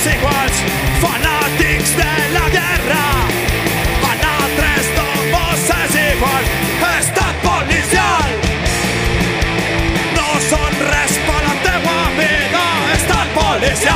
següents fanàtics de la guerra. En altres tombos és igual, estat policial. No són res per la teua vida, estat policial.